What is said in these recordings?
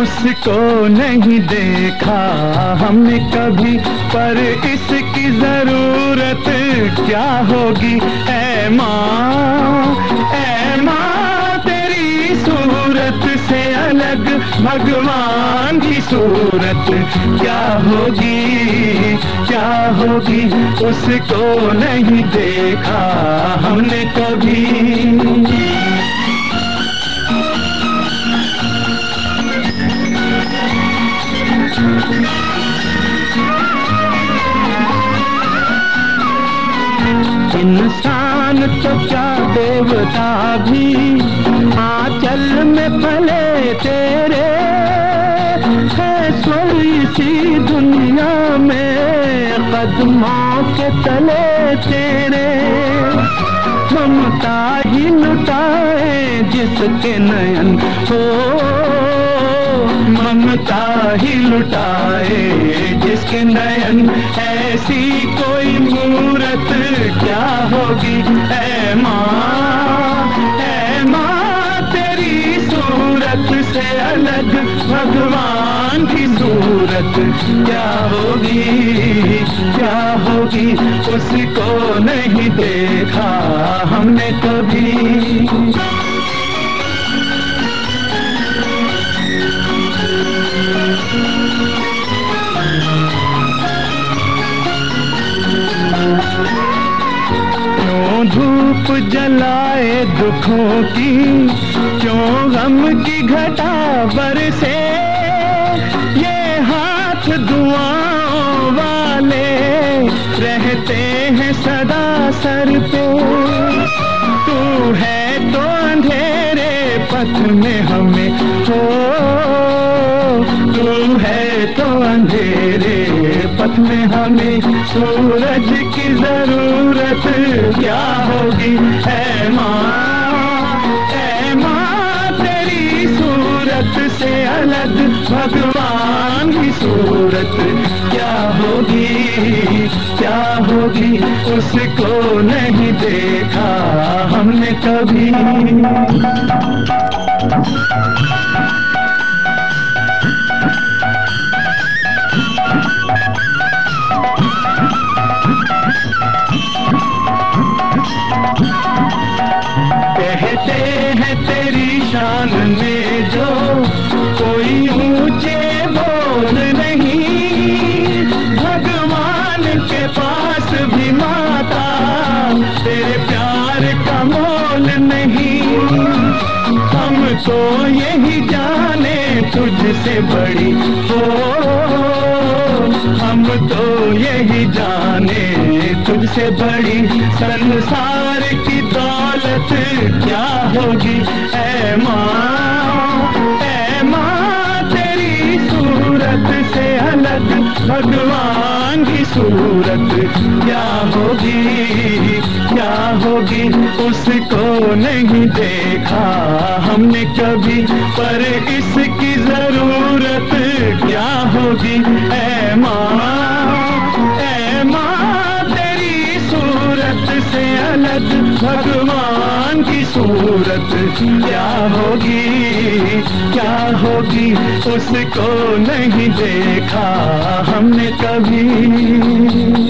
उसको नहीं देखा हमने कभी पर इसकी ज़रूरत क्या होगी? ऐ माँ भगवान की सूरत क्या होगी? क्या होगी? उसको नहीं देखा हमने कभी। कदमों के तले तेरे। ममता ही लुटाए जिसके नयन हो। ममता ही लुटाए जिसके नयन। ऐसी कोई मूरत क्या होगी? है माँ सूरत क्या होगी? क्या होगी? उसको नहीं देखा हमने कभी। क्यों धूप जलाए दुखों की? क्यों गम की घटा बरसे ये हाथ दुआओं वाले रहते हैं सदा सर पे। तू है तो अंधेरे पथ में हमें हो। तू है तो अंधेरे पथ में हमें सूरज की ज़रूरत क्या होगी? है माँ। सूरत से अलग, भगवान की सूरत क्या होगी? क्या होगी? उसको नहीं देखा हमने कभी। नहीं हम तो यही जाने तुझसे बड़ी हो हम तो यही जाने तुझसे बड़ी संसार की दौलत क्या होगी? ऐ माँ ऐ माँ, तेरी सूरत से अलग भगवान की सूरत क्या होगी? क्या होगी? उसको नहीं देखा हमने कभी, पर इसकी ज़रूरत क्या होगी? ऐ माँ तेरी सूरत से अलग भगवान की सूरत क्या होगी? क्या होगी? उसको नहीं देखा हमने कभी।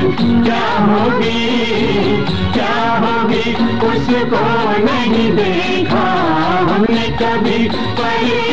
क्या होगी? क्या होगी? उसको नहीं देखा हमने कभी। पर